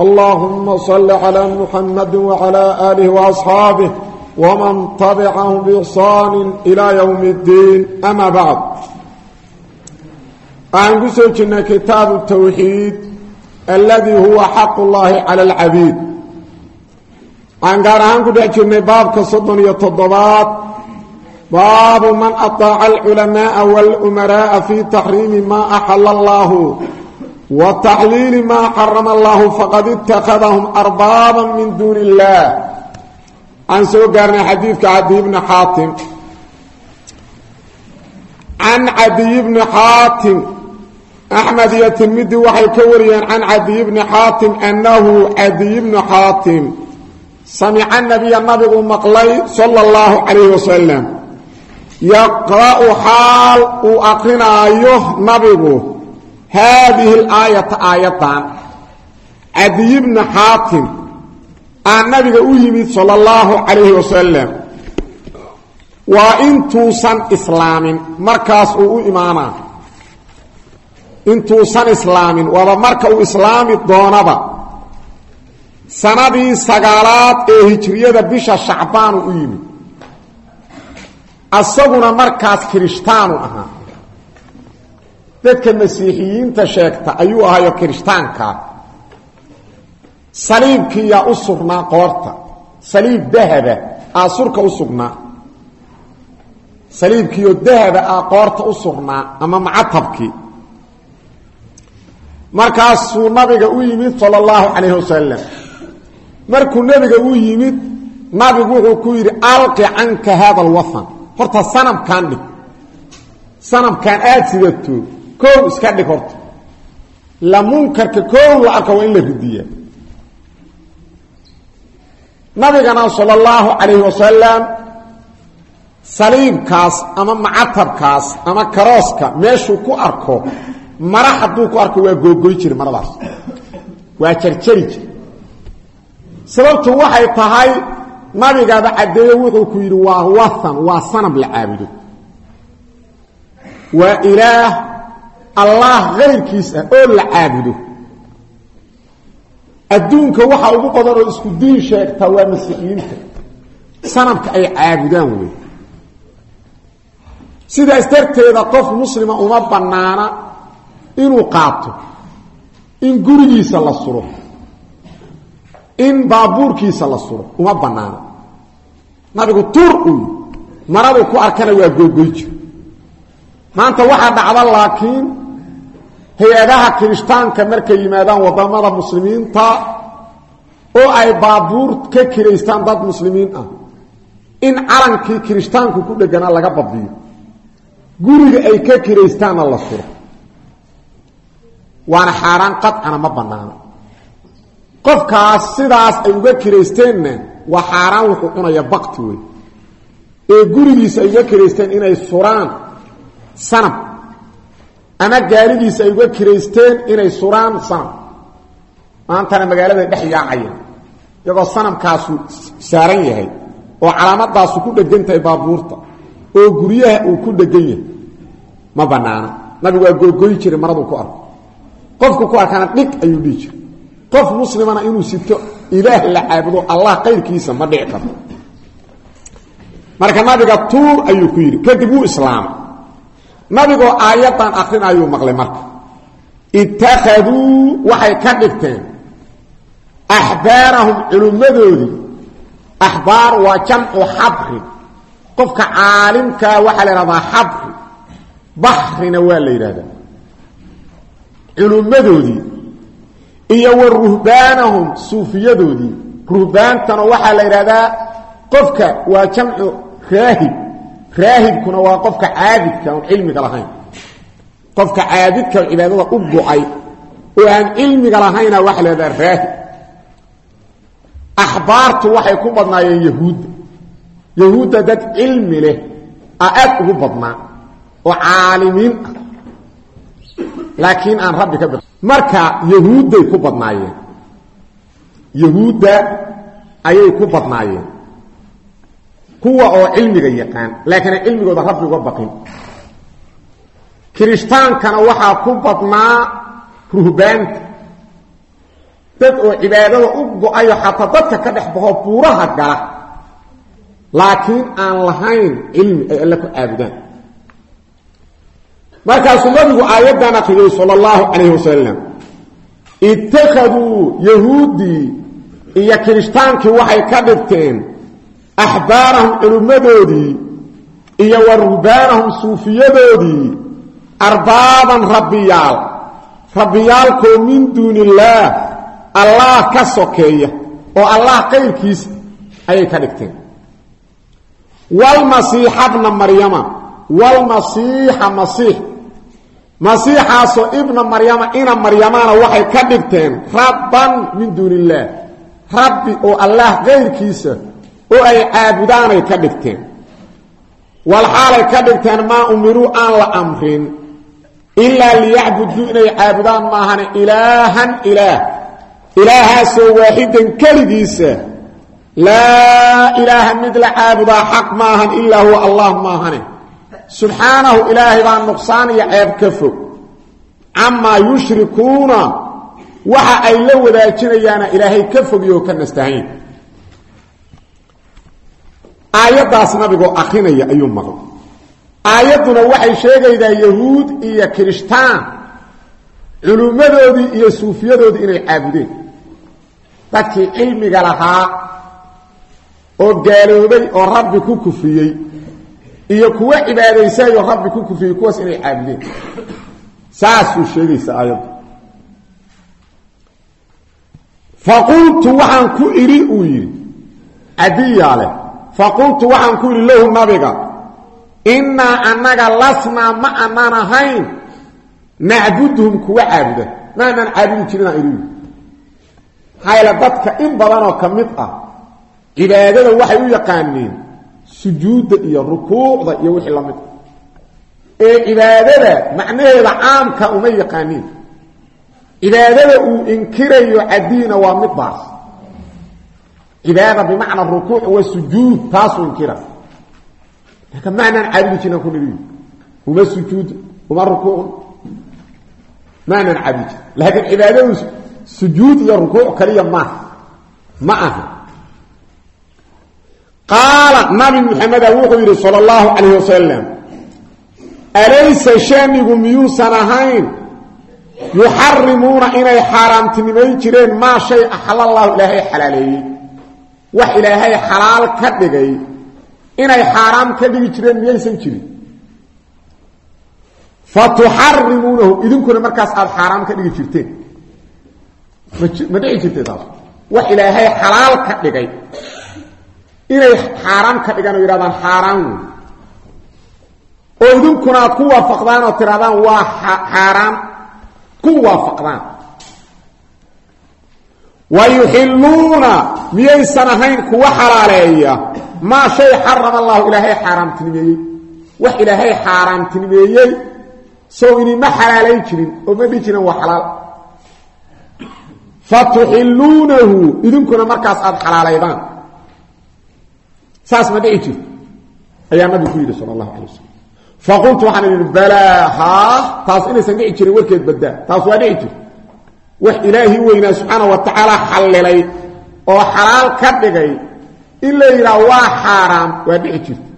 اللهم صل على محمد وعلى آله وأصحابه ومن تبعهم بإحصان إلى يوم الدين أما بعد أن قسوكنا كتاب التوحيد الذي هو حق الله على العبيد أن قارهان قد أجرنا باب كصدن يتضبات باب من أطاع العلماء والأمراء في تحريم ما أحل watacliili maa xarama allaahu faqad itakadahum arbaaban min duuni illaah aan soo gaarnay xadiidka cadiy bni xaatim can cadiy bni xaatim axmed iyo tirmidi waxay ka wariyeen can cadiy bni xaatim annahu cadiy bni xaatim samica nabiya nabigu maqlay sala allahu calayhi wasalam yaqra'u xaal uu aqrinaayo nabigu haadihi aayata aayadan cadiy bna xaatim aa nabiga u yimid sal اllahu calayhi wasalam waa intuusan islaamin markaas uu u imaanaa intuusan islaamin waaba marka uu islaami doonaba sanadii sagaalaad ee hijriyada bisha shacbaanu u yimid asaguna markaas kirishtaanu ahaa dadka masiixiyiinta sheegta ayuu ahayo kirishtaankaa saliibkiiyaa u sugnaa qoorta. Saliib dahaba aa surka u sugnaa. Saliibkiioo dahaba aa qoorta u sugnaa ama macatabkii markaasuu nabiga u yimid sal اllahu calayh wasalam markuu nebiga u yimid nabigu wuxuu ku yidhi alqi canka hada alwahan horta sanamkaan dhig. Sanamkaan aada sidato koow iska dhig horta. La munkarka koow la arka waa in la ridiya nabigana sal اllahu calayh wasalam saliibkaas ama macatabkaas ama karooska meeshuu ku arko mara hadduu ku arko waa googoy jira maradaas. Waa jarjari jir sababtu waxay tahay nabigaaba caddeeye wuxuu ku yidhi waa wathan waa sanab la caabudo. Waa ilaah allah kayrkiis ah oo la caabudo. Adduunka waxa ugu badan oo isku diin sheegtaa waa masiixiyiinta. Sanabka ay caabudaan wey sidaas darteeda qof muslima uma bannaana inuu qaato in gurigiisa la suro in baabuurkiisa la suro uma banaano nabigu tur uy maradu ku arkana waa googoy jir maanta waxaa dhacda laakiin hay'adaha kirishtaanka markay yimaadaan waddamada muslimiinta oo ay baabuur ka kiraystaan dad muslimiin ah. In calankii kirishtaanku ku dheganaa laga badiyo. Guriga ay ka kiraystaanna la suro waana xaaraan qadcana ma banaano qofkaas sidaas ay uga kiraysteenna waa xaaraan wuxuu cunaya bakti wey ee gurigiisa ay uga kiraysteen inay suraan sanab ama gaarigiisa ay uga kiraysteen inay suraan sanab maantana magaalada dhex yaacaya iyagoo sanamkaasu saaran yahay oo calaamadaasu ku dhegan baabuurta. Oo guryaha uu ku dhegan yahay. Ma banaana. Nabigu waa googoyi jiray maraduu ku arko. Qofku ku arkana dhig ayuu dhihi jira qof muslimana inuu sito ilaah la caabudo allah qayrkiisa ma dhici karto marka nabiga tuur ayuu ku yidhi. Kadib wuu islaamay nabigoo aayaddan akrin ayuu maqlay marka. Ittakhaduu waxay ka dhigteen. Axbaarahum culummadoodii axbaar waa jamcu xabri. Qofka caalimkaa waxaa la ihahdaa xabri. Baxrina waa la yidhahdaa culummadoodii iyo wa ruhbaanahum suufiyadoodii ruhbaantana waxaa la yidhahdaa qofka waa jamcu raahib raahibkuna waa qofka caabidka oon cilmiga lahayn. Qofka caabidka cibaadada u go'ay oo aan cilmiga lahayna waxa la yidhahdaa raahib. Axbaartu waxay ku badnaayeen yahuudda yahuudda dad cilmi leh a aad ugu badnaa oo caalimiin ah. Laakiin aan rabbi ka marka yahuudday ku badnaayeen yahuudda ayay ku badnaayeen kuwa oo cilmiga yaqaan laakiin ay cilmigooda rabbi uga baqin. Kiristaankana waxaa ku badnaa ruhbaanta. Dad oo cibaadada u go'ayo xataa dadka ka dhex baxoo buuraha gala. Laakiin aan lahayn cilmi ay alle ku caabudaan markaasuu nabigu aayaddan akriyey sal اllahu calayh wasalam ittakhaduu yahuuddii iyo kiristaankii waxay ka dhigteen axbaarahum culimmadoodii iyo wa ruhbaanahum suufiyadoodii arbaaban rabbiyaal rabbiyaalkoo min duuni illaah allah ka sokeeya oo allah qayrkiisa ayay ka dhigteen walmasiixa bna maryama walmasiixa masiix masiixaasoo ibna maryama ina maryamana waxay ka dhigteen rabban min duuni illaah rabbi oo allah qayrkiisa oo ay caabudaanay ka dhigteen. Walxaalay ka dhigteen maa umiruu aan la amrin ilaa liyacbuduu inay caabudaan maahane ilaahan ilaah. Ilaahaasoo waaxidan keligiisa. Laa ilaaha mid la caabudaa xaq maahan ilaa huwa allah maahane. Subxaanahu ilaahay baa nuqsaan iyo ceeb ka fog. Camaa yushrikuuna waxa ay la wadaajinayaana ilaahay ka fogiyoo ka nastahayn aayaddaas nabigoo akrinaya ayuu maqlay aayadduna waxay sheegaydaa yahuud iyo kirishtaan culummadoodii iyo suufiyadoodii inay caabudeen. Dadkii cilmiga lahaa oo gaaloobay oo rabbi ku kufriyey iyo kuwa cibaadaysayoo rabbi ku kufriyey kuwaas inay caabudeen. Saasuu sheegaysa aayaddu. Faqultu waxaan ku idhi uu yidhi cadiyaa leh faqultu waxaan ku idhi lahu nabiga innaa annaga lasnaa ma anaan ahayn. Nacbuduhum kuwa caabuda. Ma anaan caabudi jirin aan idhi. Hayla dadka in badanoo ka mid ah cibaadada waxay u yaqaaneen sujuudda iyo rukuucda iyo wixii la mid ah. Ee cibaadada macnaheeda caamka uma yaqaaniin. Cibaadada uu inkirayo cadiina waa middaas cibaada bimacna rukuuc wa sujuud taasuu inkira laakiin maanaan caabudi jirna ku nidhi uma sujuud uma rukuuc maanaan caabudi jir laakiin cibaadadu sujuud iyo rukuuc kaliya maaha ma aha qaala nabi maxameda wuxuu yidhi sal اllahu calayh wasalam alaysa shanigu miyuusan ahayn yuxarimuuna inay xaaraamtinimayn jireen maa shay axal ilaahay xalaaleeyey wax ilaahay xalaal ka dhigay inay xaaraam ka dhigi jireen miyaysan jirin. Fa tuxarimuunahu idinkuna markaas aada xaaraam ka dhigi jirteen. Ma dhici jirtee taas? Wax ilaahay xalaal ka dhigay inay xaaraam ka dhigaan oo yidhahdaan xaaraan wey oo idinkuna aad ku waafaqdaan oo tirahdaan waa xaaraan ku waafaqdaan wa yuxilluuna miyaysan ahayn kuwa xalaaleeya maa shay xarama allahu ilaahay xaaraamtinimeeyey wax ilaahay xaaraamtinimeeyey sow inima xalaalayn jirin oo ma dhihi jirin waa xalaal fa tuxilluunahu idinkuna markaas aada xalaalaydaan saas ma dhici jirto ayaa nabigu ku yidhi sal allahu calay wasalam faqultu waxaan idhi balaa haa taas inaysan dhici jirin warkeed baddaa wax ilaahi weynaa subxaana wa tacaala xallilay oo xalaal ka dhigay. In la yidhaha waa xaaraam waa dhici jirto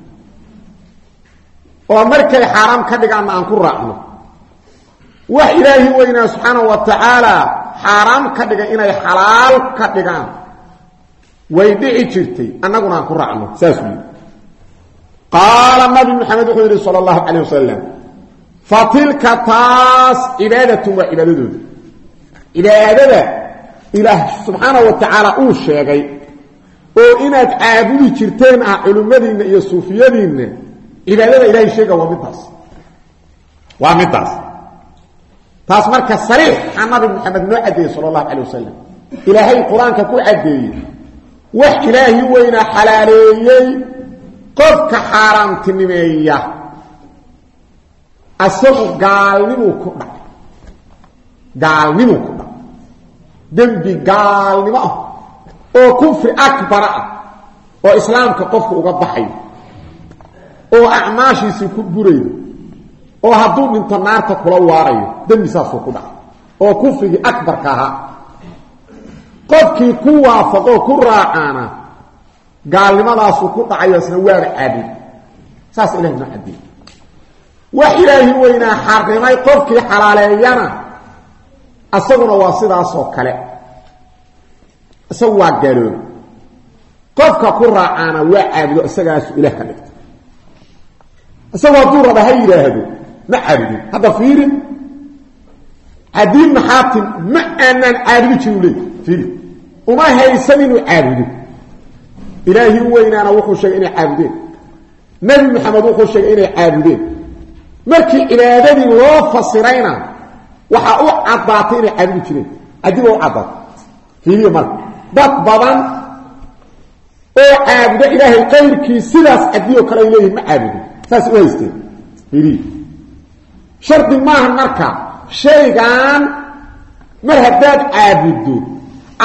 oo markay xaaraam ka dhigaanna aan ku raacno. Wax ilaahi weynaa subxaana wa tacaala xaaraam ka dhigay inay xalaal ka dhigaan. Way dhici jirtay annaguna aan ku raacno saasuu yidhi qaala nabi maxamed wuxuu yidhi sal allahu calayh wasalam fa tilka taas cibaadatun waa cibaadadooda cibaadada ilaah subxaana wa tacaala uu sheegay oo inaad caabudi jirteen ah culimmadiinna iyo suufiyadiinna cibaadada ilahay sheega waa middaas. Waa middaas. Taas marka sariix a nabi maxamed noo caddeeyey sala allahu calay wasalam ilaahay qur'aanka ku caddeeyey wax ilaahi weynaa xalaaleeyey qofka xaaraamtinimeeya. Asagu gaalnimuu ku dhacay. Gaalnimuu ku dembi gaalnimo ah oo kufri akbara ah oo islaamka qofku uga baxayo oo acmaashiisii ku buraydo oo hadduu dhinto naarta kula waarayo dembi saasuu ku dhacay oo kufrigii akbarka ahaa. Qofkii ku waafaqoo ku raacaana gaalnimadaasuu ku dhacayo isna waaba saas ilahi noo cadiy wax ilaahi weynaa xarimay qofkii xalaaleeyana isaguna waa sidaasoo kale. Isagu waa gaalooba qofka ku raacaana waa caabudo isagaasu ilaah ka dhigta. Isagu hadduu raba ha yidhaahdo ma caabudin hadda fiiri. Cadiibna xaatim ma aanaan caabudi jirin leey fiiri. Uma haysan inuu caabudo ilaahi weynaana wuxuu sheegay inay caabudeen nebi maxamed wuxuu sheegay inay caabudeen markii cibaadadii loo fasirayna waxaa u caddaatay inay caabudi jireen. Adiba u caddaatay fiiriya marka dad badan oo caabuda ilaahay qayrkii sidaas cadiyoo kale ay leeyihiin ma caabudin saas u haysteen shardi maaha marka. Shaygan mar haddaad caabuddo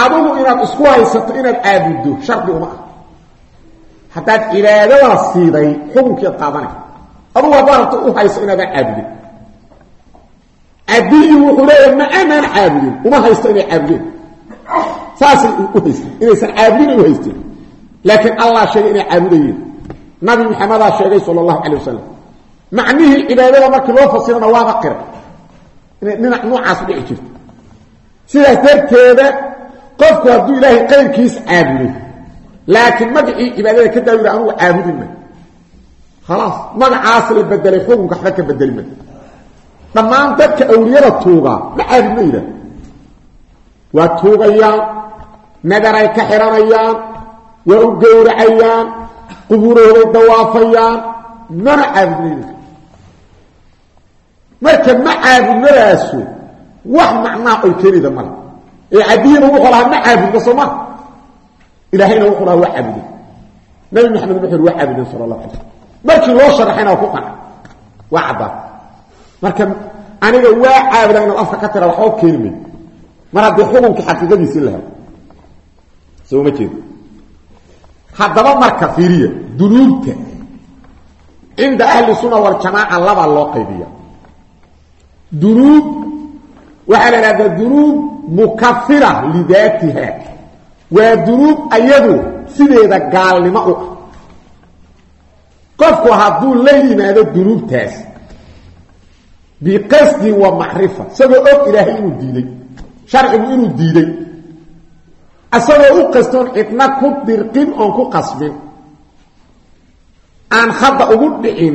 adigu inaad isku haysato inaad caabuddo shardi uma ah haddaad cibaadadaa siiday xukunkeed qaadanay adugu haddaad rabto u hayso inaadaan caabudin cadiyi wuxuu leeyahay ma anaan caabudin uma haysto inay caabudeen. Saasay u haysteen inaysan caabudin ay u haysteen. Laakiin allah sheegay inay caabudayeen nabi maxamedaa sheegay sala allahu calay wasalam macnihii cibaadada markii loo fasirana waaba qiray inay dhinac noocaas dhici jirto. Sidaas darteeda qofku hadduu ilaahay qayrkiis caabudo laakiin magacii cibaadada ka daawida anugu caabudi ma. Khalaas magacaas la bedelay xukunka waxba ka bedeli dhammaan dadka awliyada tuugaa ma caabud ma yidhaah waa tuugayaan nadaray ka xihanayaan waa u gowracayaan qubuurooday dawaafayaan mana caabudmayna marka ma caabudmadaasu wax macnaa oy keenayda male ee cadiyana wuxuu lahaa ma caabudma soo ma. Ilaahayna wuxuu lahaa waa caabuday nabi maxamed wuxu uri waa caabudeen sala allah alay markii loo sharaxayna waa ku qanca waa marka aniga waa caabudaa inaad afka ka tira waxba keeni mar haddii xukunkii xaqiiqadiisii la helo. Soo ma jeedo. Haddaba marka fiiriya dunuubta. Cinda ahli sunna waljamaaca labaa loo qaybiya dunuub waxaa la ihahdaa dunuub mukafira lidaatiha. Waa dunuub ayadu sideeda gaalnimo u ah. Qofku hadduu la yimaado dunuubtaas biqasdin wa macrifa. Isagoo og ilaahay inuu diiday. Sharcigu inuu diiday. Isagoo u qastoon cidna ku dirqin oon ku qasbin. Aan hadda ugu dhicin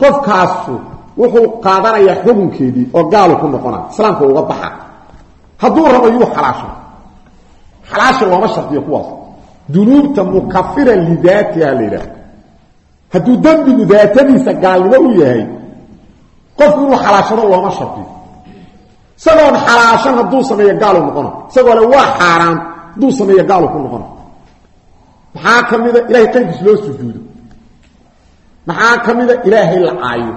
qofkaasu wuxuu qaadanayaa xukunkeedii oo gaalu ku noqona islaamka uga baxa. Hadduu rabo yuu xalaasha xalaasha looma shardiyo kuwaas. Dunuubta mukafira lidaatiha la hadduu dembigu daatadiisa gaalnimo u yahay qofku inuu xalaashado looma shardiyo isagoon xalaashan hadduu sameeyo gaalu noqona isagoo le waa xaaraan hadduu sameeyo gaalu ku noqona maxaa ka mida ilahay qayrkiis loo sujuudo maxaa ka mida ilaahay la caayo?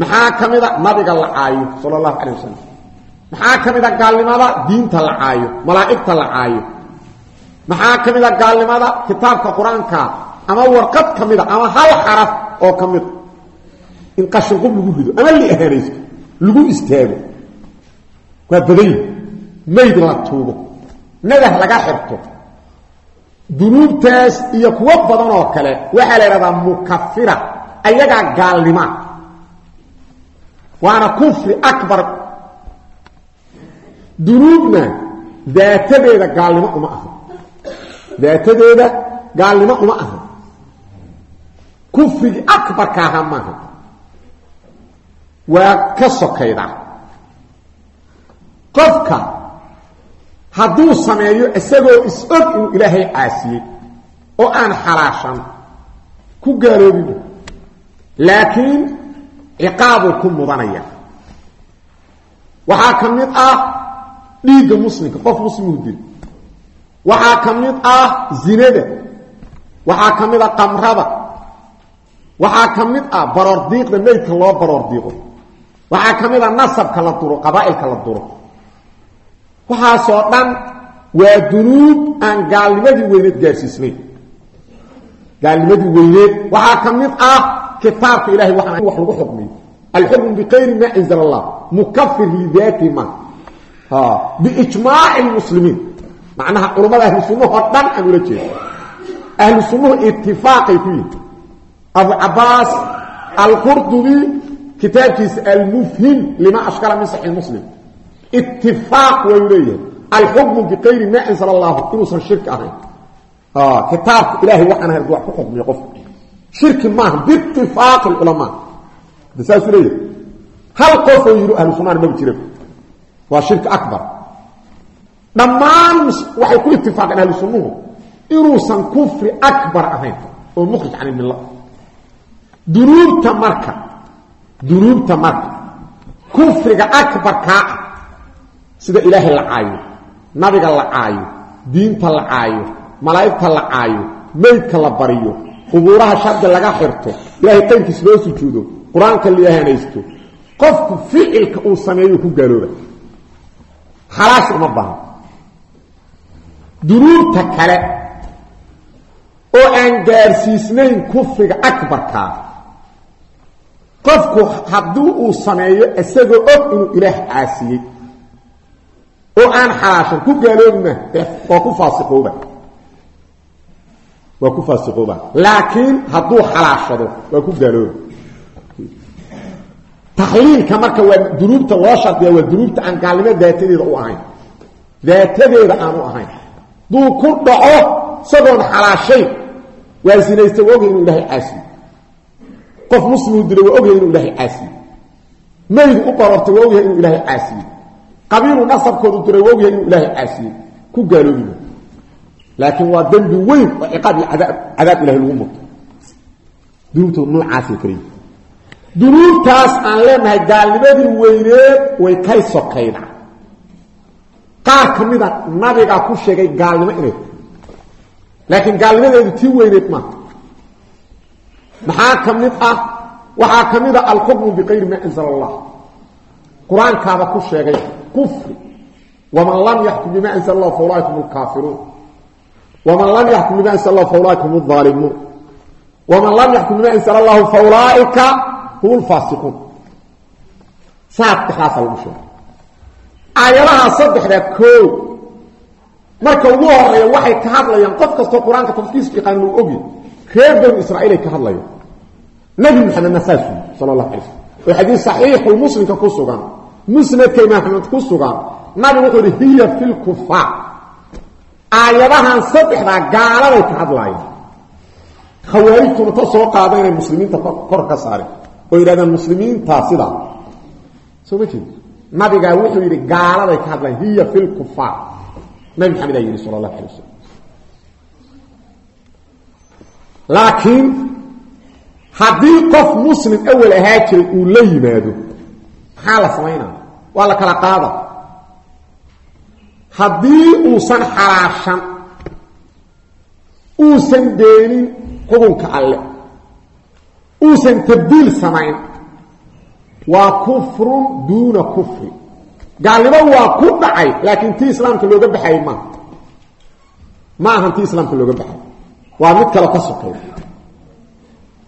Maxaa ka mida nabiga la caayo sala allahu calay wasalam maxaa ka mida gaalnimada diinta la caayo malaa'igta la caayo? Maxaa ka mida gaalnimada kitaabka qur'aanka? Ama warqad ka mida ama hal xaraf oo ka mida in qashinqub lagu rido ama li ahaanaysto lagu istaago. Waa badanyi mayd la tuugo nadah laga xirto. Dunuubtaas iyo kuwo badan oo kale waxaa la idhahdaa mukafira ayagaa gaalnima. Waana kufri akbar. Dunuubna daatadeeda gaalnimo uma aha. Daatadeeda gaalnimo uma aha. Kufrigii akbarka ahaa maaha waa ka sokayda. Qofka hadduu sameeyo isagoo is-og inuu ilaahay caasiyey oo aan xalaashan ku gaaloobin laakiin ciqaabuu ku mudanaya. Waxaa ka mid ah dhiigga muslimka qof muslimuu dil. Waxaa ka mid ah zinada. Waxaa ka mid ah qamrada waxaa ka mid ah baroordiiqda meydka loo baroordiiqo waxaa ka mid ah nasabka la duro qabaa'ilka la duro. Waxaasoo dhan waa dunuub aan gaalnimadii weyneed gaarsiisnayn. Gaalnimadii weyneed waxaa ka mid ah kitaabka ilahay waxaan wax lagu xukmiyo alxukmu biqayri maa anzala allah mukafir lidaati ma. Biijmaaci lmuslimiin macnaha culammada ahlu sunnahoo dhan aan ula jeedo. Ahlu sunnuhu itifaaqay ku yihi abu cabaas alqurdubi kitaabkiisa almufhim lima ashkala min saxi muslim. Itifaaq wayu leeyahay. Alxukmu biqayri maa anzala allahu inuusan shirki ahayn. Kitaabka ilahay waxaan ahayn wax ku xukmiyo qofka shirki maaha biitifaaqi culamaa saasuu leeyahay. Hal qofoo yidhi ahlu sunnana maba jira waa shirki abar dhammaan waxay ku itifaaqeen ahlu sunnuhu inuusan kufri akbar ahayn oo mukhrij can ilmilla dunuubta marka dunuubta marka kufriga akbarkaa ah sida ilaahay la caayo nabiga la caayo diinta la caayo malaa'igta la caayo meydka la bariyo qubuuraha shardi laga xirto ilaahay qaynkiis loo sujuudo qur'aanka liahanaysto qofku ficilka uu sameeyo ku gaalooba. Xalaash uma baahan dunuubta kale oo aan gaarsiisnayn kufriga akbarkaa qofku haddii uu sameeyo isagoo og inuu ilaah caasiyey oo aan xalaashan ku gaaloobma waa ku faasiqooba waa ku faasiqooba laakiin hadduu xalaashado waa ku gaalooba taxliilka marka waa dunuubta loo shardiya waa dunuubta aan gaalnimo daatadeeda u ahayn. Daatadeeda aan u ahayn. Duu ku dhaco isagoon xalaashayn waa sinaysta waa ogyahay inuu ilahay caasiyo qof muslimuu dilay waa ogyahay inuu ilahay caasiyo. Maydu u barortay waa ogyahay inuu ilaahay caasiyo. Qabiiluu nasabkoodu diray waa ogyahay inuu ilaahay caasiyo. Ku gaaloobiba laakiin waa dembi weyn oo ciqaab iyo cadaab cadaab ilahay lagu murto. Dunuubtooda noocaasay kaliyi dunuubtaas aan leenahay gaalnimadii weyneed way kay sokayda qaar ka mida nabigaa ku sheegay gaalnimo maxaa ka mid ah? Waxaa ka mid a alxukmu biqayri maa anzala allah qur'aankaaba ku sheegay kufri. Waman lam yaxkum bima anzala allah fa ulaaika hum lkaafiruun waman lam yaxkum bima anzala allah fa ulaaika hum aalimuun waman lam yaxkum bima anzala allahu fa ulaaika hum lfaasiquun saddexdaasa lagu sheegay. Aayadaha saddexdaa koo marka ugu horreeya waxay ka hadlayaan qof kastoo qur'aanka tafkiiska yaqaan uu ogyahy reer banu israaiil ay ka hadlayaan nabi maxamedna saasuu sala allah alay slm oo xadiis saxiixu muslimka ku sugan. Musnadka imaam axmed ku sugan. Nabigu wuxuu yihi hiya fi lkufaar aayadahan saddexdaa gaaladay ka hadlaayaan khawaarijtuna ta soo qaada inay muslimiinta kor ka saareen oo yidhahdaan muslimiintaa sidaa soo ma jeed nabigaa wuxuu yidhi gaaladay ka hadlayan hiya fi lkufaar laakiin haddii qof muslim awal ahaa jiray uu la yimaado maxaa la samaynaa waa la kala qaada. Haddii uusan xalaashan uusan deenin xukunka alle uusan tabdiil samayn waa kufrun duuna kufri. Gaalnimo waa ku dhacay laakiin tii islaamka looga baxayay maaha ma ahan tii islaamka looga baxay waa mid kale ka sokay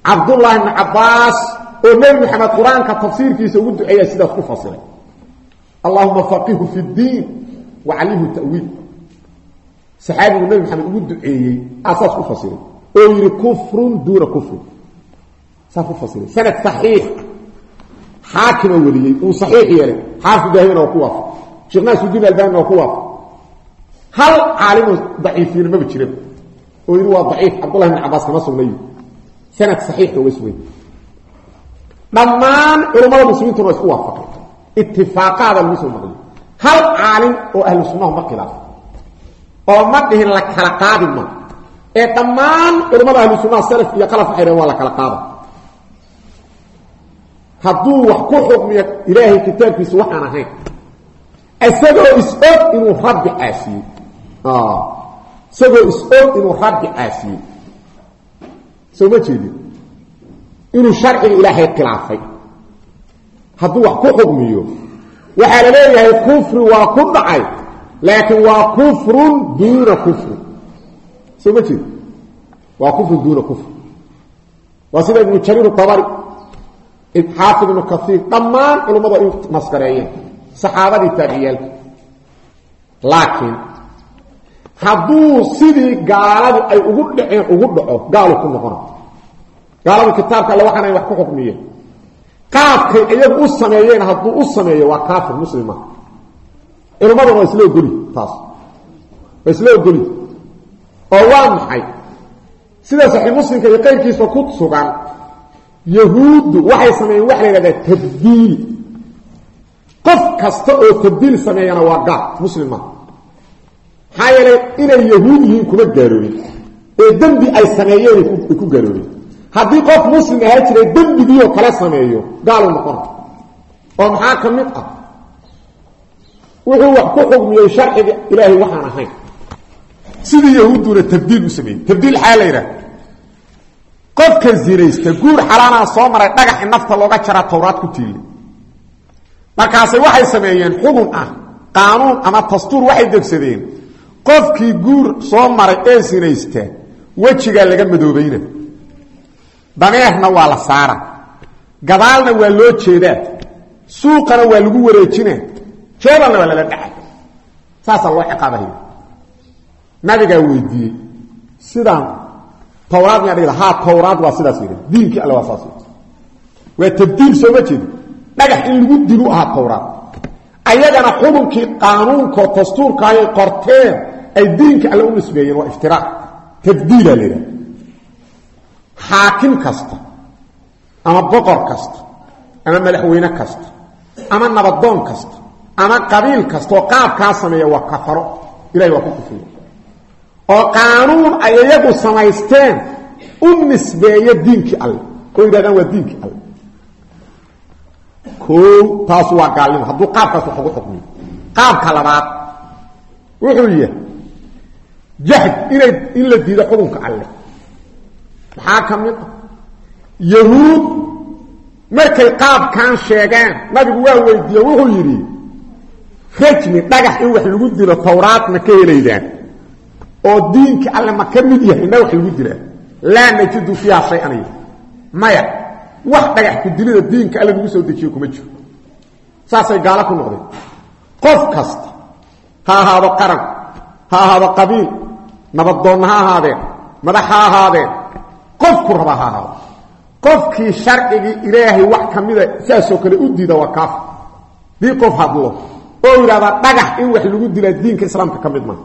cabdullaahi bni cabbaas oo nebi maxamed qur'aanka tafsiirkiisa ugu duceeya sidaas ku fasiray allahuma faqihu fi ddiin wacallimhu ta'wiil. Saxaabigu nebi maxamed ugu duceeyey aa saas ku fasiray oo yidhi kufrun duuna kufri saas ku fasiray sanad saxiix. Xaakima weliyey. Uu saxiix yeelay. Xaafid daahirna waa ku waafaq oo yidhi waa daciif cabdullahi bn cabbaas kama sugnayo. Sanad saxiixa uga sugay dhammaan culammada muslimiintuna waa isku waafaqay itifaaqaada lagu soo naqliyo hal caalim oo ahlu sunnahu ma khilaafo oo ma dhihin la kala qaadi ma. Ee dhammaan culammada ahlu sunnaha salaf iyo qalaf waxay dhaheen waa la kala qaada. Hadduu wax ku xukmiyo ilaahay kitaabkiisa waxaan ahayn isagoo is-og inuu rabbi caasiyey soo ma jeedin? Inuu sharciga ilaahay khilaafay. Hadduu wax ku xugmiyo waxaa la leeyahay kufri waa ku dhacay laakiin waa kufrun duuna kufri. Soo ma jeedi waa kufrun duuna kufri. Waa sida ibnu jariir abari xaafid ibnu kaiir dhammaan culummadu ay u maskareeyeen saxaabadii taabiciyaalka laakiin hadduu sidii gaaladu ay ugu dhaceen ugu dhaco gaalu ku noqona. Gaaladu kitaabka alle waxaana wax ku xukmiyeen. Qaabkay iyagu u sameeyeen hadduu u sameeyo waa kaafir muslima culummaduna waa isla ogoli taas. Waa isla ogoli oo waa maxay? Sida saxiix muslimka iyo qayrkiisa ku sugan yahuuddu waxay sameeyeen waxa la yidhahdaa tabdiil qof kasta oo tabdiil sameeyana waa gaal muslim maa maxaa yeelay inay yahuud yihiin kuma gaaloobin ee dembi ay sameeyeen ay ku gaaloobeen haddii qof muslim ahaa jiray dembigiioo kale sameeyo gaalu noqona oo maxaa ka mid ah? Wuxuu wax ku xugmiyey sharciga ilaahay waxaan ahayn. Sidii yahuudduna tabdiil u sameeyey. Tabdiil xaa la yidhaha qofka zinaysta guur xalaanaa soo maray dhagaxi nafta looga jaraa tawraad ku tiili markaasay waxay sameeyeen xugun ah qaanuun ama dastuur waxay degsadeen qofkii guur soo maray ee sinaysta wejigaa laga madoobayna. Dameerna waa la saara. Gadaalna waa loo jeedaa. Suuqana waa lagu wareejina jeedalna waa lala dhaca saasaa loo ciqaabahaya nabigaa weydiiyey. Sidaan tawraad miyaa dhigda haa tawraad waa sidaas yidhi. Diinkii alle waa saas waa tabdiil sooma jeedi dhagax in lagu dilu ahaa tawraad. Ayagana xukunkii qaanuunkoo dastuurkaayay qorteen ay diinka alle u nisbeeyeen waa iftiraac tabdiila la yidhaha xaakim kasta ama boqor kasta ama madaxweyne kasta ama nabadoon kasta ama qabiil kasta oo qaabkaa sameeya waa kafaro. Ilahay waa ku kufriya oo qaanuun ay iyagu samaysteen u nisbeeyo diinkii alle oo yidhahdaan waa diinkii alle o taasu waa gaalnimo. Hadduu qaabkaas wax xukmiyo qaabka labaad wuxuu yahay jahd inay in la diido xukunka alle. Maxaa ka mid ah? Yahuud markay qaabkan sheegaan nabigu waa weydiiye wuxuu yidhi rajmi dhagax in wax lagu dilo tawraad ma ka helaydaan. Oo diinka alle ma ka mid yahay ina wax lagu dilaa laa najidu fiiha shay-an. Y maya wax dhagax ku dilida diinka alle lagu soo dejiyo kuma jiro. Saasay gaalo ku noqdeen nabadoonna ha ahaadeen madax ha ahaadeen qofku raba ha ahaado qofkii sharcigii ilaahay wax ka mida saasoo kale u diida waa kaaf. Dii qof hadlo oo yidhahdaa dhagax in wax lagu dilaa diinka islaamka ka mid maaha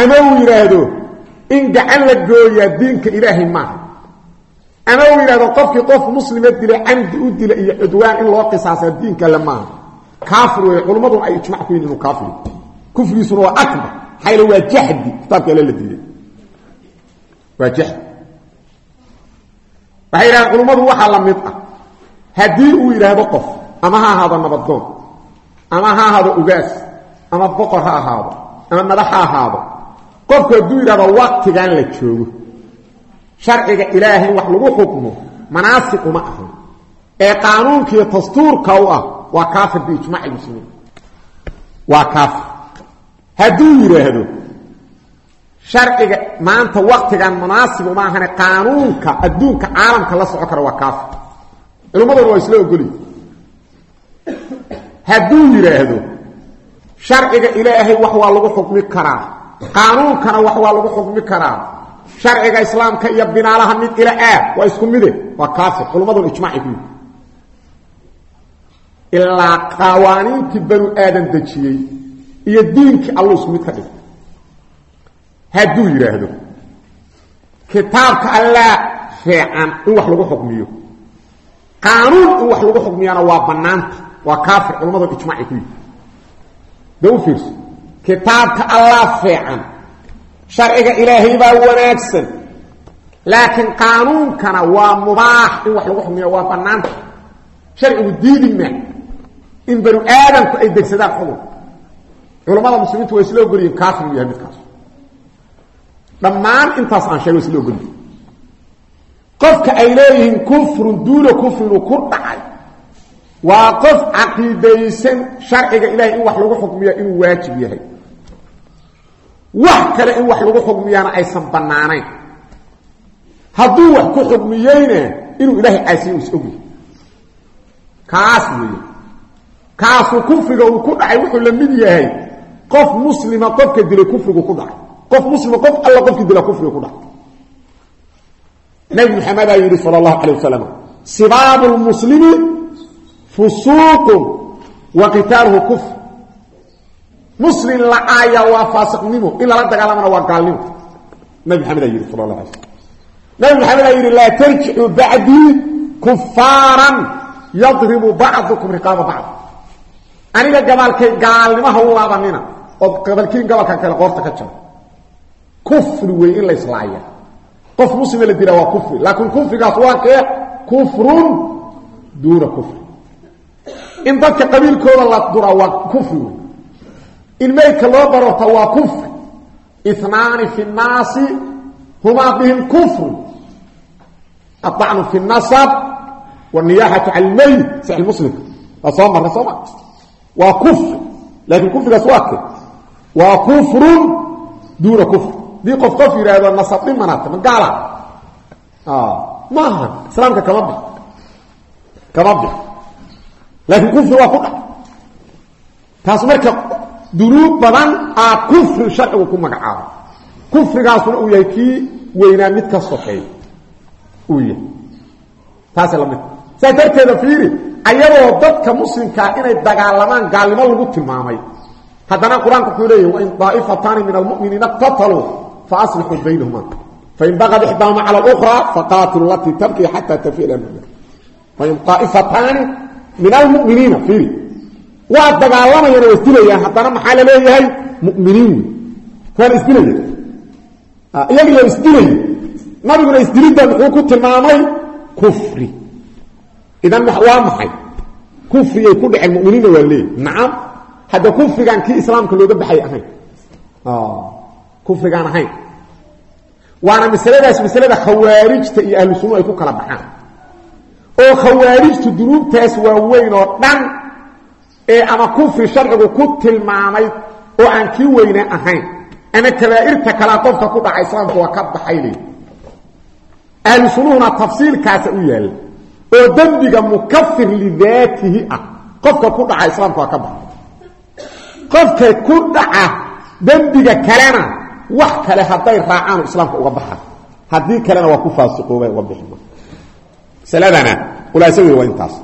ama uu yidhaahdo in gacan la gooyaa diinka ilaahay maaha ama uu yidhahdo qofkii qof muslima dila camdi u dila iyo cudwaan in loo qisaasaa diinka alle maaha kaafir wey culummaduna ay ijmac ku yihiin inuu kaafir kufrigiisuna yale waa jahdi kitaabka alle la diiday. Waa jahdi waxay yidhahdeen culummadu waxaa la mid ah. Haddii uu yidhaahdo qof ama ha ahaado nabadoon ama ha ahaado ugaas ama boqor ha ahaado ama madax ha ahaado qofku hadduu yidhahdo waktigan la joogo sharciga ilaahay wax lagu xukmo manaasib uma ahan. Ee qaanuunkiiyo dastuurka ah waa kaafir kaafir hadduu yidhaahdo sharciga maanta waktigan munaasib uma ahane qaanuunka adduunka caalamka la soco kara waa kaafir culummaduna waa isla ogoli. Hadduu yidhaahdo sharciga ilaahay wax waa lagu xukmi karaa qaanuunkana wax waa lagu xukmi karaa sharciga islaamka iyo binaalaha mid ila aad waa isku mide waa kaafir culummaduna ijmacay ku yihi ilaa qawaaniintii banu aadan dejiyey iyo diinkii alluu isku mid ka dhigay hadduu yidhaahdo kitaabka allaa fiican in wax lagu xukmiyo. Qaanuun in wax lagu xukmiyana waa bannaanta waa kaafir culummaduna ijmacay ku yihi da u kitaabka allaa fiican sharciga ilaahay baa wanaagsan. Laakiin qaanuunkana waa mubaax in wax lagu xukmiyo waa bannaanta. Sharcigu diidi maa in banu aadamku ay degsadaan xukun culammada muslimiintu waa isla ogolyihin kaafir uu yahay midkaas. Dhammaan intaas aan sheego isla ogoli qofka ay leeyihiin kufrun duuna kufrinuu ku dhacay waa qof caqiidaysan sharciga ilahay in wax lagu xukmiya inuu waajib yahay. Wax kale in wax lagu xukmiyaana aysan bannaanayn. Hadduu wax ku xukmiyeyna inuu ilaahay caasiye is ogyahay. Kaas weeye. Kaasuu kufriga uu ku dhacay wuxuu la mid yahay qof muslima qofka dilay kufrigu ku dhacay qof muslima qof alla qofkii dila kufriga ku dhacay nabi maxamedaa yidhi sal allahu calay wasalam sibaabu lmuslimi fusuuqun wa qitaaluhu kufr. Muslim la caaya waa faasiqnimo in lala dagaalamana waa gaalnimo. Nabi maxamedaa yidhi sal alay slam nabi maxamedaa yidhi laa tarjicuu bacdii kufaaran yadribu bacdukum riqaaba bacd. Aniga gabaalkay gaalnimaha u laabanina oo gabalkiin gabalka kale qoorta ka jaro kufri wey in la islaaya. Qof muslima la dilaa waa kufri laakiin kufrigaas waa kee? Kufrun duuna kufri. In dadka qabiilkooda la duraa waa kufri in meydka loo barorta waa kufri. Inaani fi nnaasi humaa bihim kufru. Aacnu fi nasab waniyaxatu cala lmeyit saxi muslimka waa soo marray soo ma. Waa kufri waa kufrun duuna kufr. Dii qof qof yidhaahdo nasab dhimanaata ma gaala? Maaha islaamka kama bix kama bix laakiin kufri waa ku dhac taas marka dunuub badan aa kufri sharcigu ku magacaabo. Kufrigaasuna uu yahay kii weynaa mid ka sokeey uu yahay. Taas la mid. Saas darteeda fiiri ayadoo dadka muslimkaa inay dagaalamaan gaalnimo lagu tilmaamay haddana qur'aanku wuxuu leeyahy wain daa'ifataani min almuminiina iqtataluu faaslixuu baynahuma. Fain bagad ixdaahuma cala اlأkhra faqaatilu latii tabkii xata tafi ila mumina wain daa'ifataani min almuminiina fiiri. Waa dagaalamayaan waa isdilayaan haddana maxaa la leeyahay? Muminiin wey waana isdilaya. Iyagiyo isdilaya nabiguna isdilidda muxuu ku tilmaamay kufri. Idan waa maxay? Kufriyay ku dhaceen muminiinna waa leeyahy nacam hadda kufrigaan kii islaamka looga baxay ahayn. Kufrigaan ahayn. Waana masaladaas masalada khawaarijta iyo ahlu sunnu ay ku kala baxaan. Oo khawaarijtu dunuubtaas waaweyn oo dhan ee ama kufri sharcigu ku tilmaamay oo aan kii weyne ahayn ama kabaa'irta kalea qofka ku dhaca islaamka waa ka baxay le ahlu sunnuhuna tafsiilkaasa u yaalla oo dembiga mukafir lidaatihi ah. Qofka ku dhaca islaamka waa ka baxay qofka ku dhaca dembiga kalena wax kale hadday raacaan islaamka uga baxa haddii kalena waa ku faasiqooba uga bixi masaladana khulaasadeedu waa intaas.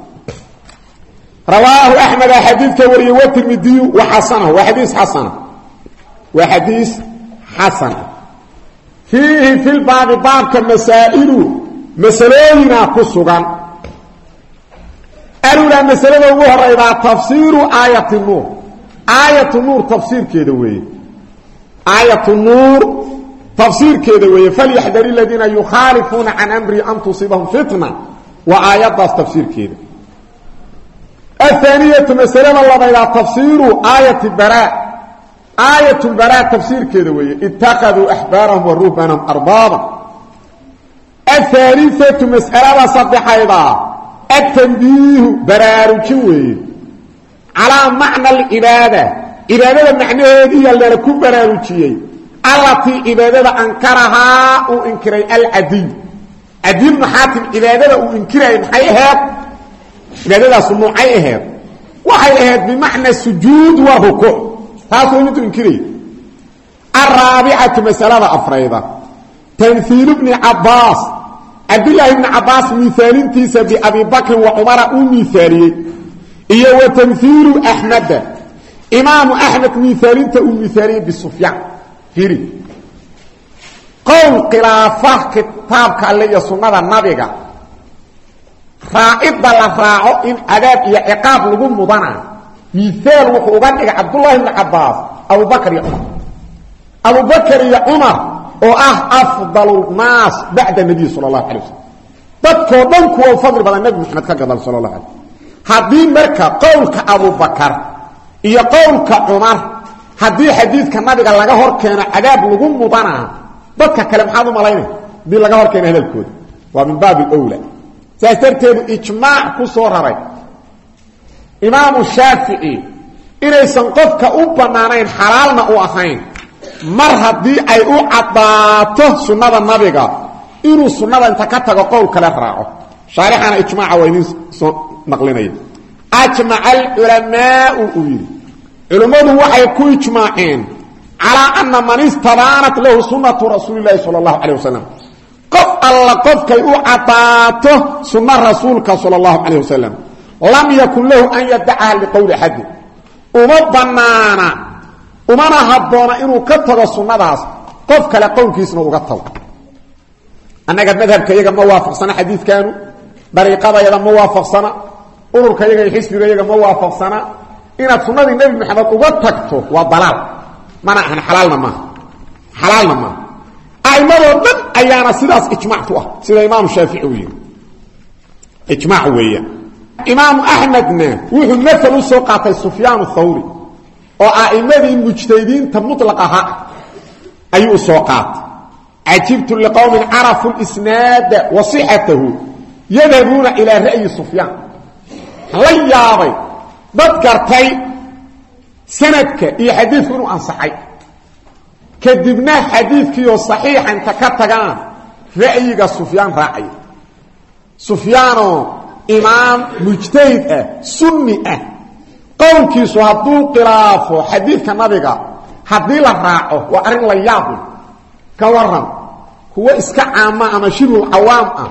Rawaahu axmed a xadiidka wariyey watirmidiyu wa xasanahu waa xadiis xasana waa xadiis xasana fiihi fi lbaabi baabka masaa'ilu masalooyinaa ku sugan. Alulaa masalada ugu horaydaa tafsiiru aayati nuur aayatu nuur tafsiirkeeda weeye. Aayatu nuur tafsiirkeeda weeye. Falyaxdar aladiina yukhaalifuuna can amri an tusiibahum fitna. Waa aayaddaas tafsiirkeeda. Athaaniyatu masalada labaydaa tafsiiru aayati bara aayatu lbara tafsiirkeeda weeye. Itakaduu axbaarahum wa ruhbanahum arbaaban ahaaliatu mas'alada saddexaydaa atanbiihu baraarujin weeye calaa macna alcibaada cibaadada macnaheediiya lala ku baraarujiyey. Allatii cibaadada ankarahaa uu inkiray alcadiy cadiy bnu xaatim cibaadada uu inkirayay maxay aheed? Cibaadadaasu nuucay aheed. Waxay ahayd bimacna sujuud wa rukuuc taasuu miduu inkirayay alraabicatu masalada afrayda. Tamhiilu bni cabaas cabdillaahi bni cabaas miaalintiisa biabi bakrin wa cumara uu miaaliyey iyo wa tamhiilu axmeda imaamu axmed miaalinta uu miaaliyey bisufyaan iri qowl khilaafa kitaabka alle iyo sunnada nabiga. Raacidda la raaco in cadaab iyo ciqaab lagu mudana. Miaal wuxuu uga dhigay cabdullaahi bni cabaas abubakr iyo cumar abubakr iyo cumar oo ah afdal naas bacda nabiy sal اlahu alay waslm dadkoo dhan kuwa u fadli badan ka gadal sal alay haddii marka qowlka abubakar iyo qowlka cumar haddii xadiidka nabiga laga hor keeno cadaab lagu mudanaa dadka kale maxaad u malaynay haddii laga hor keena hadalkooda. Waa min baabi wla saas darteedu ijmaac ku soo raray. Imaamu shaafici inaysan qofka u bannaanayn xalaalna u ahayn. Mar haddii ay u caddaato sunnada nabiga inuu sunnada inta ka tago qowl kale raaco. Soo naqlinaya ajmaca alculamaau uu yidhi culimmadu waxay ku ijmaaceen calaa ana man istabaanat lahu sunnatu rasuuli lahi sala allahu calayh wasalam qof alla u caddaato sunna rasuulka sala allahu calayh lam yakun lahu an yadacaha liqowli axadi. Uma bannaana umana habboona inuu ka tago sunnadaas qof kale uga tago. Annaga madhabka iyaga ma waafaqsana xadiidkaanu dariiqadayada ma waafaqsana ururka yaga xisbiga yaga ma waafaqsana. Inaad sunnadii nebi maxamed uga tagto waa dalaal. Mana ahan xalaalna maaha xalaalna maaha a'imadoo dhan ayaana sidaas ijmac ah. Sida imaamu shaafici uu yihi ijmac weeyaan imaamu axmedna wuxuu maal u soo qaatay sufyaan thawri oo a'imadii mujtahidiinta mulaq ahaa ayuu u soo qaatay. Cajibtu liqowmin carafuu isnaada wa sixatahu yadhabuuna ilaa ra'yi sufyaan la yaabay dad gartay sanadka iyo xadiidku inuu ansaxay. Kadibna xadiidkiioo saxiixa inta ka tagaan ra'yiga sufyaan raacaya sufyaanoo imaam mujtahid ah sunni ah. Qowlkiisu hadduu khilaafo xadiidka nabiga haddii la raaco waa arrin la yaabla ka waran kuwo iska caama ama shibul cawaam ah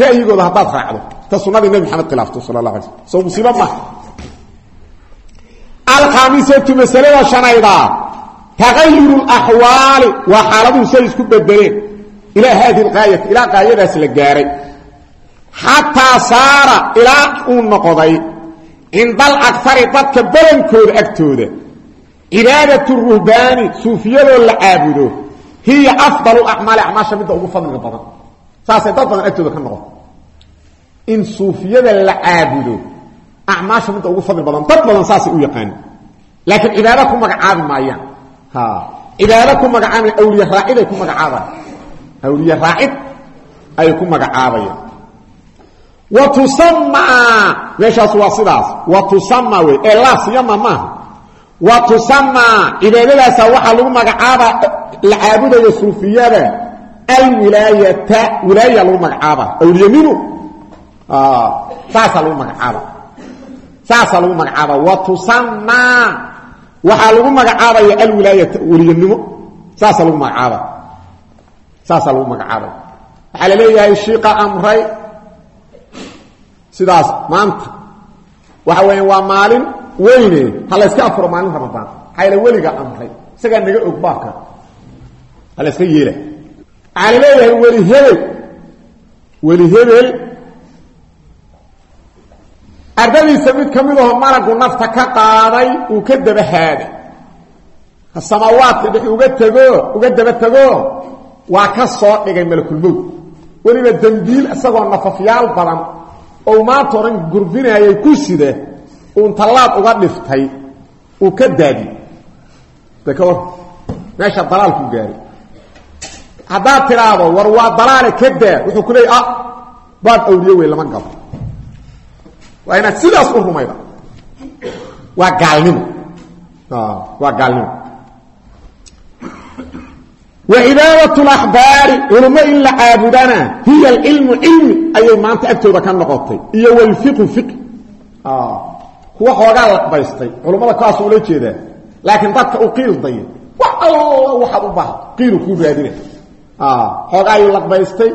ra'yigooda haddaad raacdo ta sunnadii nebi maxamed khilaafto sala la ala sl soo musiibo maha alkhaamisatu masalada shanaydaa tagayuru laxwaali waa xaaladuhu say isku bedeleen ilaa haadihi algaayati ilaa gaayadaas la gaaray. Xataa saara ilaa uu noqday cinda alakari dadka badankooda agtooda. Cibaadat ruhbaani suufiyadoo la caabudo. Hiya afdal acmaali acmaasha midda ugu fadliga badan saasay dad badan agtooda ka noqon. In suufiyada la caabudo acmaasha midda ugu fadli badan dad badan saasay u yaqaani laakiin cibaado ku magacaabi maayaan. Cibaado ku magacaabi awliye raacid ay ku magacaabayan awliye raacid ay ku magacaabayaan. Wa tusamaa meeshaas waa sidaas. Wa tusamaa wey ee laa siyama maaha. Wa tusamaa cibaadadaasa waxaa lagu magacaabaa la caabudayo suufiyada alwilaayata wilaaya lagu magacaaba awliyanimo saasaa lagu magacaaba saasaa lagu magacaaba wa tusamaa waxaa lagu magacaabaya alwilaayata weliyanimo saasaa lagu magacaaba saasaa lagu magacaabaya waxaa la leeyahay shiiqa amray sidaas maanta waxa weya waa maalin weyne ha layska afuro maalin ramadaan maxaa yaele weliga amray isagaa naga og baabka ha waxaa la leeyahay weli hebel. Weli hebel. Ardadiisa mid ka mid aho malagu nafta ka qaaday uu ka daba haaday. Samaawaadka dhex uga tego uga daba tego waa ka soo dhigay malakulmowd weliba dembiil isagoo nafafyaal badan ou maanta odhan gurbinaayay ku sida uun tallaad uga dhiftay uu ka daadiyey de ka war meesha dalaalku gaaray haddaad tidhaahdo war waa dalaale ka daa wuxuu ku leeyay ah baad awliye wey lama gabo. Waa sidaas u rumayda. Waa gaalnimo. Waa gaalnimo. Wa cibaadat laxbaari culummo in la caabudana hiya alcilmu cilmi ayay maanta agtooda ka noqotay iyo walfiqu fiq kuwa xoogaa laqbaystay culummada kaasuu ula jeedaa laakiin dadka u qiil daya wax alla waxaad u baahdo qiilu kuu raadina xoogaayuu laqbaystay.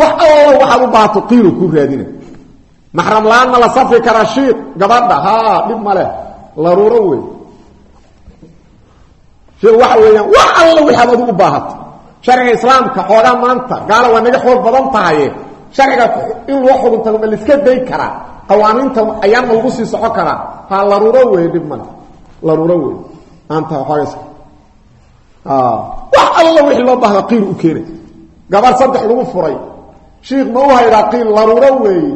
Wax alla waxaad u baahato qiilu kuu raadina. Maxram la'aanna la safri karaa shiiq gabadha haa dhib ma leh. Laruuro wey sheekh waxa weeyaan wax alla wixaad adu u baahato. Sharciga islaamka xoogaa maanta gaala waa naga xoog badan tahaye. Sharciga in loo xugun tago ma laiska day karaa. Qawaaniinta ayaanma lagu sii soco karaa. Ha laruuro wey dhib male laruuro wey maanta xoogas wax alla wixii loo baahda qiil u keenay. Gabar saddex lagu furay. Shiikh ma u haydaa qiil laruuro weeye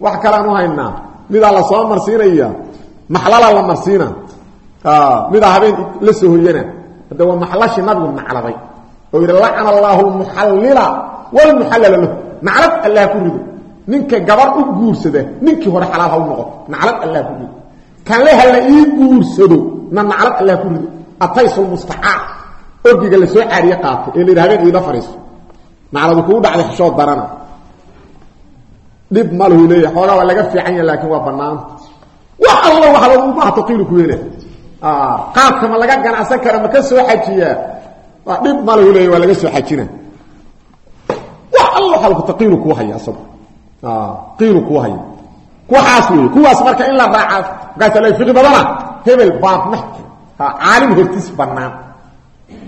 wax kalean u haynaa. Midaa la soo marsiinaya? Maxlala la marsiina. Midaa habeen la soo hoyana. Hadda waa maxlashi nabigu nacladay oo yidhi lacana allaahu lmuxallila wlmuxallala lahu. Naclad allah ku ninka gabar u guursada ninkii hore xalaal ha u noqoto naclad allah ku rido. Kan le hala ii guursado na naclad allah ku rido. Ataysulmustacaar orgiga la soo caariye qaato ee la habeen iila fadhiiso. Nacladu kugu dhacday xishood darana. Dhib malahu leeyahy xoogaa waa laga fiican yaha laakiin waa banaanta wax alla wax lagu baato qiilu ku yeelay qaabka ma laga ganacsan kara ma ka soo xajiyaa? Waa dhib malahu leeyahy waa laga soo xajina. Wax alla waxa lagu taqiilu kuu haya asagu qiilu kuu haya. Kuwaas wey kuwaas marka in la raaca markaasa la fiqi badana hebel baab caalim hortiis banaan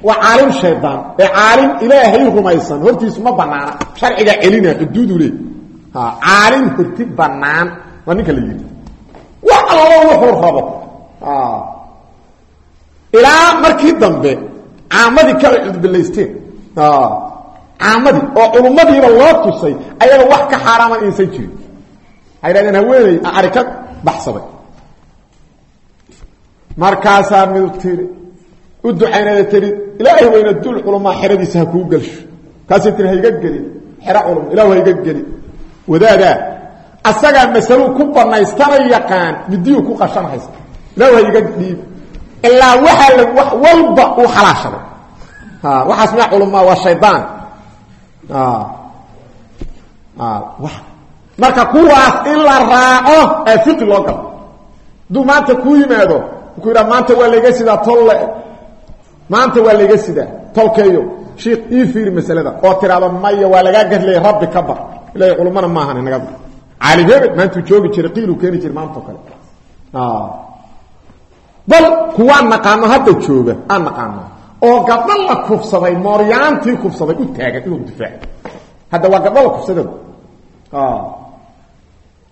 waa caalim shaydaan ee caalim ilaahay rumaysan. Hortiisu ma banaana sharciga celina xuduudu leey. Caalim horti banaan waa ninka la yidhi? Wax allo wuxuu rabo. Ilaa markii dambe caamadii kala cudbilaysteen caamadii oo culummadiiba loo tusay ayaga wax ka xaaraama insan jirin. Waxay dhahdeen haweeney ari ka baxsaday. Markaasaa midu tiri u ducaynada tiri ilaahay weyna dul culamaa xeradiisa ha kuu gelsho. Kaasay tiri hayga geli xero culum ilahu hayga geli wadaadaa asagaa masaluu ku banaystana yaqaan midiyuu ku qashan haysta ilahu hayga dhiib. Ilaa waxaa la wax walba uu xalaashaday waxaas ma culamaa waa shaydaan marka kuwaas in la raaco ee fiqi loo galo. Hadduu maanta kuu yimaado ku yidhaa maanta waa layga sidaa tolle maanta waa layga sidaa. Tolkeeyo shiikh ii fiiri masalada. Oo tiraado maya waa lagaa gadlaya rabbi ka bar. Ilahay culummana maahan inaga bar. Caalim hebel maantuu joogi jiray qiiluu keeni jiray maantao kale. Bal kuwaan naqaano hadda jooga aan naqaano. Oo gabdho la kufsaday mooryaantii kufsaday u taagan inuu difaaco hadda waa gabdho la kufsadeen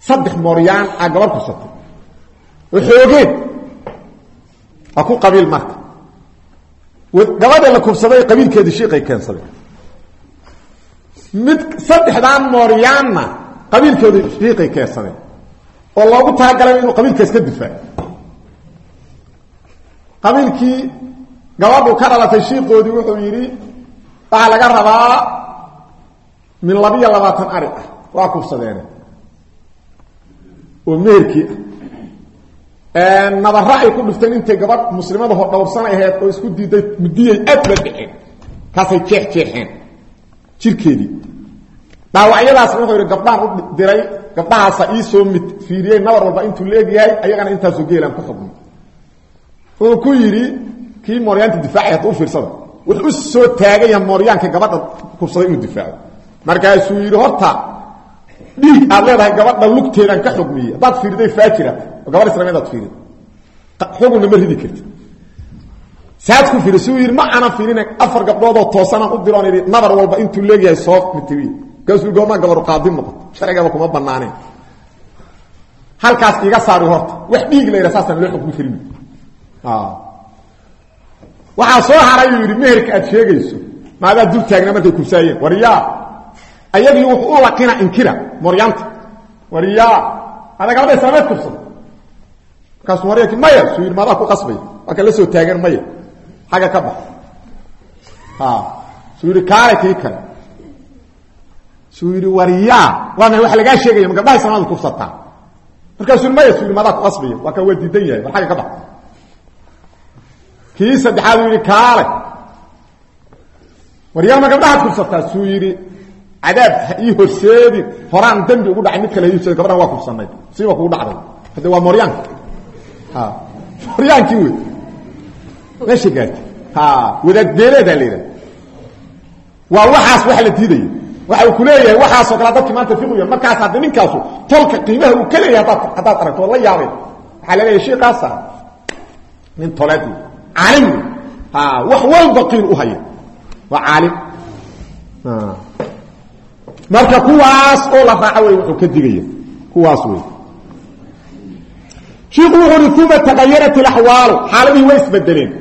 saddex mooryaan a gabar kufsatay oo xoogeen waa ku qabiil marka gabadha la kufsaday qabiilkeedii shiiqay keensadeen mid saddexdaan mooryaanna qabiilkeedii shiiqay keensadeen oo loogu talagalay inuu qabiilkaas ka difaaco qabiilkii gabadhu ka dhalatay shiiqoodii wuxuu yidhi waxaa laga rabaa min labiyo labaatan ari ah. Waa kufsadeene oo meherkii nabara ay ku dhifteen intay gabadh muslimada ho dhowrsanay ahayd oo isku diiday mudiyay aad la dhiceen. Kaasay jeex jeexeen. Jirkeedii. Dhaawacyadaasna wuxuu yidhi gabdhaan u diray gabdhahaasa ii soo mid fiiriyey nabar walba intuu leegyahay ayagana intaasoo geelaan ku xugmay wuxuu ku yidhi kii mooryaanta difaacay hadda u fiirsada. Wuxuu u soo taaganya mooryaanka gabadha kufsaday inuu difaaco markaasuu yidhi horta dhiig aad leedahay gabadha lugteedaan ka xugmiyey haddaad fiiriday faajira. Gabadh islamiyaad fiiri xugunna ma ridi karti saad ku fiiri ma aanan fiirina afar gabdhoodoo toosanaan u diroon yidhi nabar walba intuu leegyahay soo mitiriy kaasuu goormaa gabaru qaadi noqoto sharcigaba kuma banaaneen halkaas iga saari horta. Wax dhiig la yidha saasaan loo xukmi karin. Waxaa soo haray uu yidhi meherka aad sheegayso maadaa dul taagna markay kubsaayeen waryaa ayagii wuxuu u laqina inkira moryaanta waryaa ada gabadha islaameed kubsada markaasuu maryanki maya suu yidhi maadaa ku qasbay. Waa kan la soo taagan maya xagga ka bax suu yidhi kaale kii kale. Suu yidhi waryaa waa ma wax lagaa sheegaya? Ma gabdhaha islaamada kubsataa markaasuu maya suu yidhi maadaa ku qasbaya. Waa kan waa diidan yahay war xagga ka bax kii saddexaad uu yidhi kaale. Waryaa ma gabdhahaad kubsataa suu yidhi cadaab ha ii horseedin horaan dembi ugu dhacay mid kale iibsada gabdhahan waa kubsanay siiba kugu dhacday. Hadde waa mooryaanka moryaankii wey. Meesha gaartay wadaad beeleedaa la yidhaha waa waxaas wax la diidaya waxa uu ku leeyahay waxaasoo kale dadki maanta fiqiya markaas hadda ninkaasu tolka qiimaha uu ka leeyahay hadaad haddaad aragto oo la yaabeen waxaa la leeyahay shiikaasa nin toleed wey. Caalim wey. Wax walba qiil u haya. Waa caalim marka kuwaas oo la raaco wey wuxuu ka digaya kuwaas wey shiiku wuxuu uhi uma tagayarat ilaxwaalu xaaladihii way isbedeleen.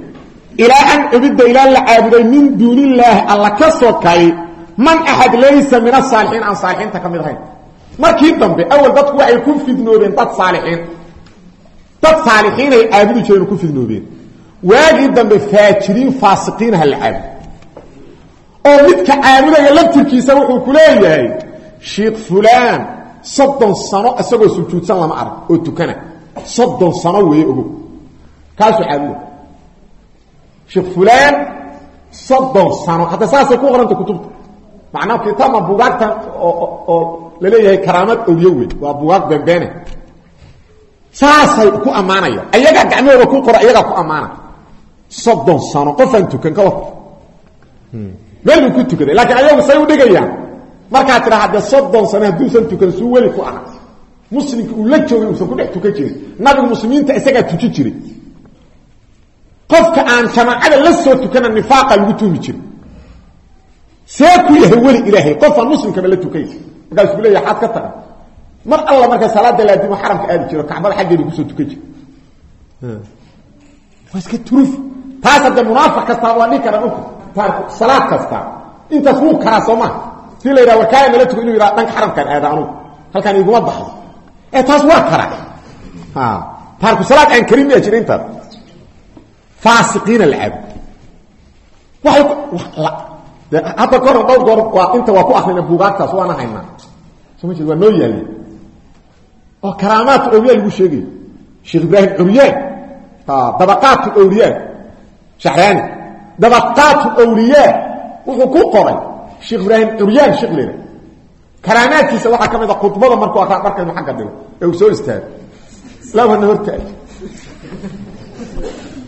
Ilaa an cubidda ilaa la caabuday min duuni illaahi alla ka sokay man axad laysa min asaalixiin aan saalixiinta ka mid markii dambe awal dadku waxay ku fidnoobeen dad saalixiin. Dad saalixiinay caabudi jireen ku fidnoobeen. Waagii dambe faajiriin faasiqiinaha la caabudo oo midka caabudaya laftirkiisa wuxuu ku leeyahay sheikh fulaan soddon sano isagoo sujuudsan lama arag oo tukana soddon sano weeye ogo kaasuu caabuda sheekh fulaan soddon sano. Hadda saasay ku qoranta kutubta. Macnaa kitaabma bugaagta oo la leeyahay karaamad awliye wey waa bugaag beenbeene saasay ku ammaanaya. Ayagaa gacmahooda ku qora ayagaa ku ammaana. Soddon sano qofaan tukan ka war meel ku tukaday laakiin ayagu say u dhigayaan. Markaa tidha haddee soddon sano hadduusan tukan suu weli ku aha muslimka uu la joogay uusan ku dhex tukan jirin. Nabigu muslimiinta isagaa tuji jiray. Qofka aan jamaacada la soo tukana nifaaqa lagu tuumi jiray see ku yahay weli ilaahay qofaan muslimkaba la tukay markaasuu leeya xaad ka taga mar alla marka salaada laadimo xaramka aadi jiro kacbada xaggeeda ku soo tukan jira waa iska turuf. Taas haddee munaafiq kastaa waa kara dhulka taarku salaad kasta. Intaas wuu karaa soo maha si la yidhaha warkaaya nala tuko inu yidhaha dhanka xaramkaan aada anugu halkaan iguma baxdo. Ee taas waa karaa taarku salaad aan karin miyaa jira intaas. Faasiqiina la caabud waay hadda kahor dhowr goor waa inta waa ku akrina buugaagtaas waana haynaa. Soo ma jeed waa noo yaali oo karaamaatu awliya lagu sheegayo sheekh ibraahim curyaan dabaqaatu awliyaa. Shacraani dabaqaatu awliyaa wuxuu ku qoray sheekh ibraahim curyaan sheekh lera karaamaadkiisa waxaa ka mid a khudbada markuu akraa markaynu xagga dhigo ee uu soo istaago ilaah hana hortaag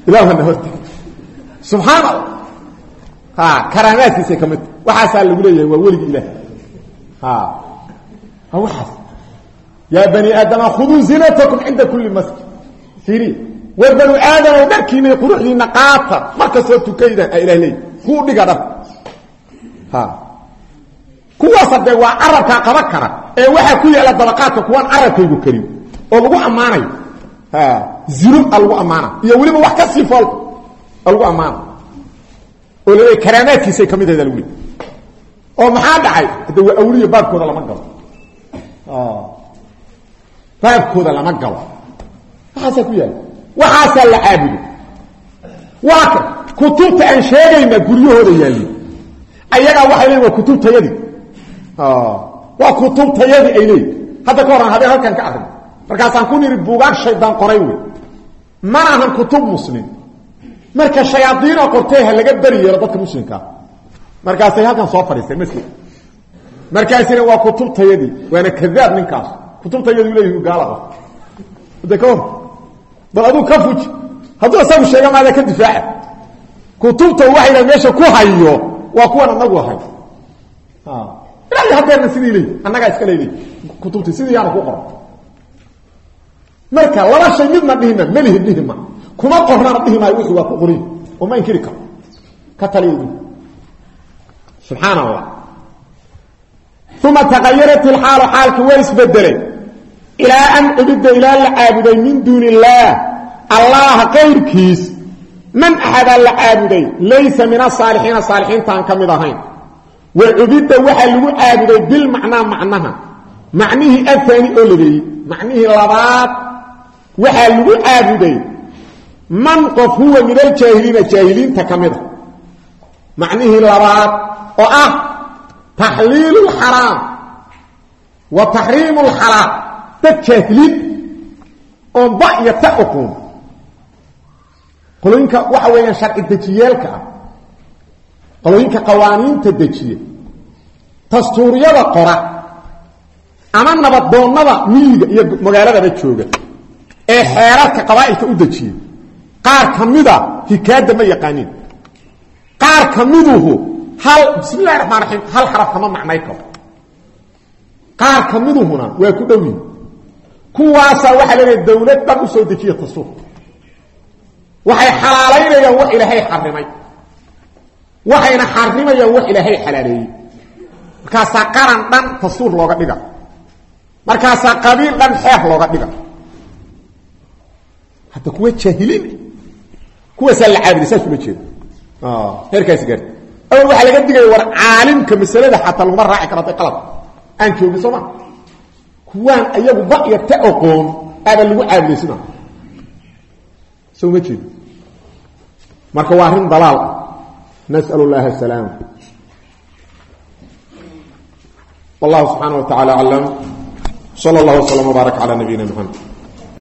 ilah hana hortaag subxaan allah karaamaadkiisay ka mid. Waxaasaa lagu leeyahay waa weligi ilaah. Waa waxaas. Yaa bani aadama khuduu zinatakum cinda kuli masjid. Iri war banu aadamo dharkiina quruxdiina qaata. Markastoo tukaydan a ilah leey kuu dhiga dhar kuwaas hadee waa carabkaa qaban kara. Ee waxaa ku yaalla dabaqaadka kuwaan carabkaygu karin. Oo lagu ammaanayo zino a lagu ammaana iyo weliba wax ka sii fool. A lagu ammaana oo la karaamaadkiisay ka mid ahda lagu leey oo maxaa dhacay? Hadde waa awliya baabkooda lama waxaasaa la caabudo waa ka kutubta aan sheegayna guryahooda yaali ayagaa waxay leeyiin waa kutubtayadii waa kutubtayadii ay leeyiin hadda ka horan habeen halkan ka arrin. Markaasaan ku niri buugaag shaydaan qoray wey mana ahan kutub muslim. Marka shayaadiinoo qortee laga beri yeelo dadka muslimkaa markaasay halkan soo fadhiisteen masjid markaasina waa kutubtayadii waana kadaab ninkaas. Kutubtayadu leeyihi gaala qof bal aduu ka fuji hadduu isagu sheega maada ka difaaca. Kutubta waxay dhaha meesha ku hayo waa kuwan anagu ahay. Ilaa haddeerna sidii leey annagaa iska leyley kutubti sidii yaana ku qoran. Marka laba shay midna dhihima melihi dhihima kuma qornana dhihi maayo wixii waa ku qoriy oo ma inkiri karo. Ka taliyadi subxaan allah. Uma tagayarat ilxaalu xaalki waa isbedelay ilaa an cubida ilaa la caabuday min duuni illaah allaha qayrkiis man axadaa la caabuday laysa min asaalixiina saalixiintaan ka mid ahayn. Wa cubidda waxaa lagu caabuday bilmacnaa macnaha. Macnihii afaani oo labeeyey macnihii labaad waxaa lagu caabuday man qof huwa min aljaahiliina jaahiliinta ka mida dad jaahiliin oon ba iyo ta uquun qolooyinka waxa weeyaan sharci dejiyaalka ah. Qolooyinka qawaaniinta dejiya. Dastuuryada qora. Ama nabadoonnada miyiga iyo magaaladaba jooga. Ee xeerarka qabaa'ilka u dejiya. Qaar ka mida hikaada ma yaqaaniin. Qaar ka miduhu hal bismi illahi raxmaan raxiim hal xaraf kama macnay karo. Qaar ka waa ku dhow kuwaasaa waxaa leedahay dawlad dhan u soo dejiya dastuur waxay xalaalaynayaan wax ilaahay xarimay waxayna xarimayaan wax ilaahay xalaaleeyey. Markaasaa qaran dhan dastuur looga dhiga. Markaasaa qabiil dhan xeer looga dhiga. Hadda kuwa jaahiliin kuwaasaa la caabuday saas ula jeeda heerkaasi gaarta awal waxaa laga digaya war caalimka masalada xataa laguma raaci karo qalad aan joogin kuwaan ayagu ba iyo ta oqoon aaba lagu caabuday sida soo ma jeedo? Marka waa arrin dalaal ah. Nas'al اllahi asalaam wallahu subxaana wa tacala aclam sala اllah wslm wbaarak cala nabiyina mxamed